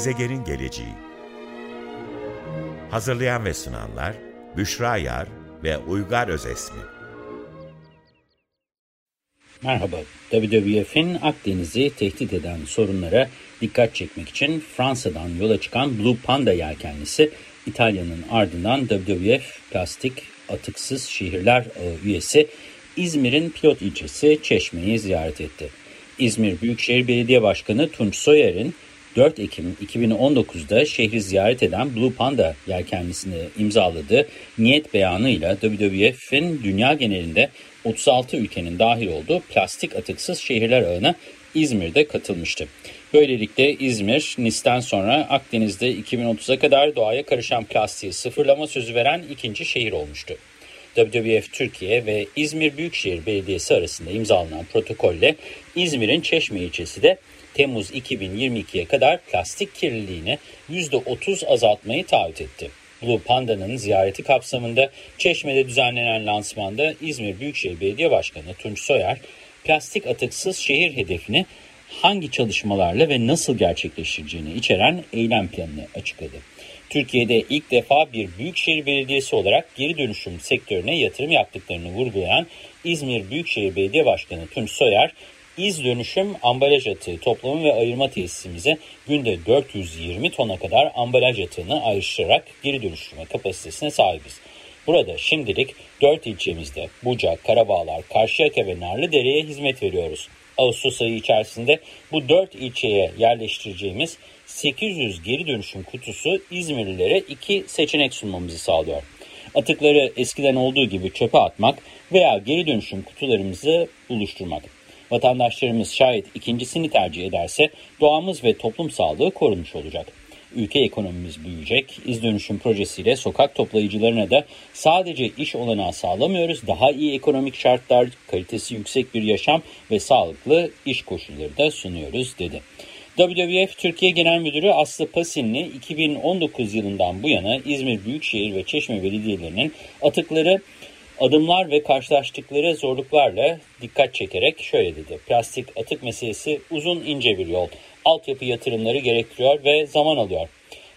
Gezegenin Geleceği Hazırlayan ve sunanlar Büşra Yar ve Uygar Özesmi Merhaba, WWF'in Akdeniz'i tehdit eden sorunlara dikkat çekmek için Fransa'dan yola çıkan Blue Panda yelkenlisi İtalya'nın ardından WWF Plastik Atıksız Şehirler Ağı üyesi İzmir'in pilot ilçesi Çeşme'yi ziyaret etti. İzmir Büyükşehir Belediye Başkanı Tunç Soyer'in 4 Ekim 2019'da şehri ziyaret eden Blue Panda yelkenlisini imzaladığı niyet beyanıyla WWF'in dünya genelinde 36 ülkenin dahil olduğu plastik atıksız şehirler ağına İzmir'de katılmıştı. Böylelikle İzmir, Nis'ten sonra Akdeniz'de 2030'a kadar doğaya karışan plastiği sıfırlama sözü veren ikinci şehir olmuştu. WWF Türkiye ve İzmir Büyükşehir Belediyesi arasında imzalanan protokolle İzmir'in Çeşme ilçesi de Temmuz 2022'ye kadar plastik kirliliğini %30 azaltmayı taahhüt etti. Blue Panda'nın ziyareti kapsamında Çeşme'de düzenlenen lansmanda İzmir Büyükşehir Belediye Başkanı Tunç Soyer, plastik atıksız şehir hedefini hangi çalışmalarla ve nasıl gerçekleştireceğini içeren eylem planını açıkladı. Türkiye'de ilk defa bir büyükşehir belediyesi olarak geri dönüşüm sektörüne yatırım yaptıklarını vurgulayan İzmir Büyükşehir Belediye Başkanı Tunç Soyer, İz dönüşüm ambalaj atığı toplama ve ayırma tesisimize günde 420 tona kadar ambalaj atığını ayrıştırarak geri dönüştürme kapasitesine sahibiz. Burada şimdilik 4 ilçemizde Buca, Karabağlar, Karşıyaka ve Narlıdere'ye hizmet veriyoruz. Ağustos ayı içerisinde bu 4 ilçeye yerleştireceğimiz 800 geri dönüşüm kutusu İzmirlilere iki seçenek sunmamızı sağlıyor. Atıkları eskiden olduğu gibi çöpe atmak veya geri dönüşüm kutularımızı buluşturmak. Vatandaşlarımız şayet ikincisini tercih ederse doğamız ve toplum sağlığı korunmuş olacak. Ülke ekonomimiz büyüyecek. İz dönüşüm projesiyle sokak toplayıcılarına da sadece iş olanağı sağlamıyoruz. Daha iyi ekonomik şartlar, kalitesi yüksek bir yaşam ve sağlıklı iş koşulları da sunuyoruz dedi. WWF Türkiye Genel Müdürü Aslı Pasinli 2019 yılından bu yana İzmir Büyükşehir ve Çeşme Belediyelerinin atıkları adımlar ve karşılaştıkları zorluklarla dikkat çekerek şöyle dedi. Plastik atık meselesi uzun ince bir yol. Altyapı yatırımları gerektiriyor ve zaman alıyor.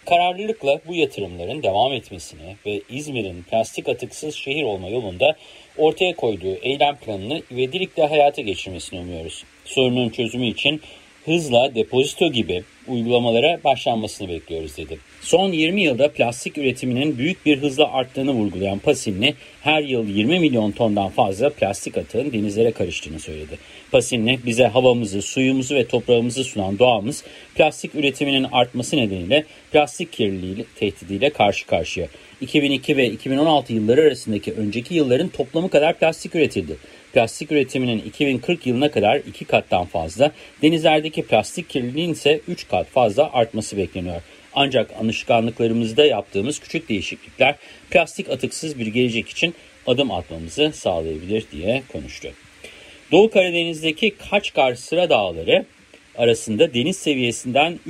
Kararlılıkla bu yatırımların devam etmesini ve İzmir'in plastik atıksız şehir olma yolunda ortaya koyduğu eylem planını ivedilikle hayata geçirmesini umuyoruz. Sorunun çözümü için hızla depozito gibi uygulamalara başlanmasını bekliyoruz dedi. Son 20 yılda plastik üretiminin büyük bir hızla arttığını vurgulayan Pasinli, her yıl 20 milyon tondan fazla plastik atığın denizlere karıştığını söyledi. Pasinli, bize havamızı, suyumuzu ve toprağımızı sunan doğamız, plastik üretiminin artması nedeniyle plastik kirliliği tehdidiyle karşı karşıya. 2002 ve 2016 yılları arasındaki önceki yılların toplamı kadar plastik üretildi. Plastik üretiminin 2040 yılına kadar 2 kattan fazla, denizlerdeki plastik kirliliğin ise 3 kat fazla artması bekleniyor. Ancak alışkanlıklarımızda yaptığımız küçük değişiklikler plastik atıksız bir gelecek için adım atmamızı sağlayabilir diye konuştu. Doğu Karadeniz'deki Kaçkar Sıra Dağları arasında deniz seviyesinden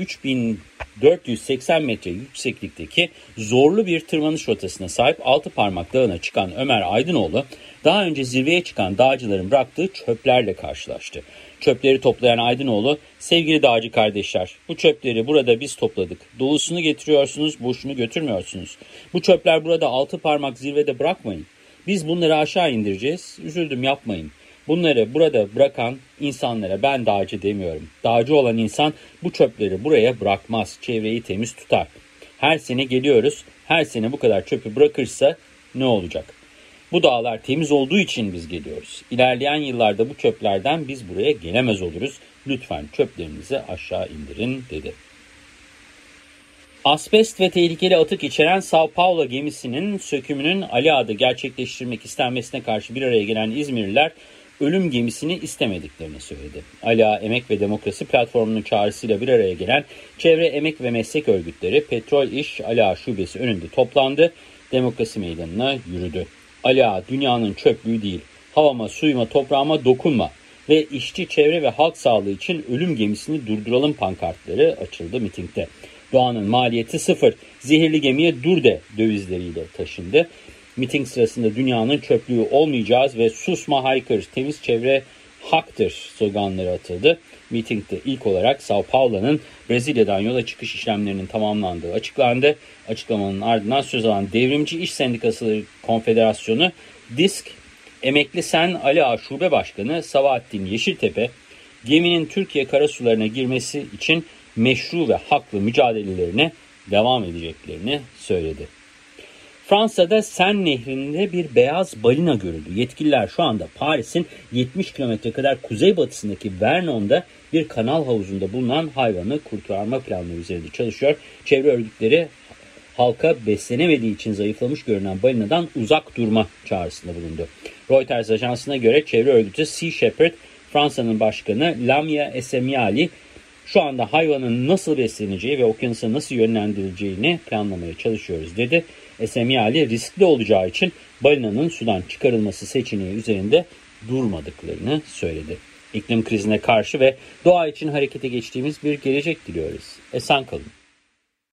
3480 metre yükseklikteki zorlu bir tırmanış rotasına sahip Altı Parmak Dağı'na çıkan Ömer Aydınoğlu daha önce zirveye çıkan dağcıların bıraktığı çöplerle karşılaştı. Çöpleri toplayan Aydınoğlu, sevgili dağcı kardeşler bu çöpleri burada biz topladık. Dolusunu getiriyorsunuz, boşunu götürmüyorsunuz. Bu çöpler burada altı parmak zirvede bırakmayın. Biz bunları aşağı indireceğiz. Üzüldüm yapmayın. Bunları burada bırakan insanlara ben dağcı demiyorum. Dağcı olan insan bu çöpleri buraya bırakmaz. Çevreyi temiz tutar. Her sene geliyoruz. Her sene bu kadar çöpü bırakırsa ne olacak? Bu dağlar temiz olduğu için biz geliyoruz. İlerleyen yıllarda bu çöplerden biz buraya gelemez oluruz. Lütfen çöplerinizi aşağı indirin dedi. Asbest ve tehlikeli atık içeren Sao Paulo gemisinin sökümünün Ali Ağa'da gerçekleştirmek istenmesine karşı bir araya gelen İzmirliler ölüm gemisini istemediklerini söyledi. Ali Ağa Emek ve Demokrasi Platformu'nun çağrısıyla bir araya gelen çevre emek ve meslek örgütleri Petrol İş Ali Ağa Şubesi önünde toplandı, demokrasi meydanına yürüdü. Ali Ağa dünyanın çöplüğü değil, havama, suyuma, toprağıma dokunma ve işçi, çevre ve halk sağlığı için ölüm gemisini durduralım pankartları açıldı mitingde. Doğanın maliyeti sıfır, zehirli gemiye dur de dövizleriyle taşındı. Miting sırasında dünyanın çöplüğü olmayacağız ve susma haykır, temiz çevre haktır sloganları atıldı. Mitingde ilk olarak Sao Paulo'nun Brezilya'dan yola çıkış işlemlerinin tamamlandığı açıklandı. Açıklamanın ardından söz alan Devrimci İş Sendikası Konfederasyonu DISK Emekli Sen Ali Ağa Şube Başkanı Sabahattin Yeşiltepe geminin Türkiye karasularına girmesi için meşru ve haklı mücadelelerine devam edeceklerini söyledi. Fransa'da Sen Nehri'nde bir beyaz balina görüldü. Yetkililer şu anda Paris'in 70 kilometre kadar kuzeybatısındaki Vernon'da bir kanal havuzunda bulunan hayvanı kurtarma planları üzerinde çalışıyor. Çevre örgütleri halka beslenemediği için zayıflamış görünen balinadan uzak durma çağrısında bulundu. Reuters ajansına göre çevre örgütü Sea Shepherd, Fransa'nın başkanı Lamia Esemiali şu anda hayvanın nasıl besleneceği ve okyanusa nasıl yönlendirileceğini planlamaya çalışıyoruz dedi. Esemiali riskli olacağı için balinanın sudan çıkarılması seçeneği üzerinde durmadıklarını söyledi. İklim krizine karşı ve doğa için harekete geçtiğimiz bir gelecek diliyoruz. Esen kalın.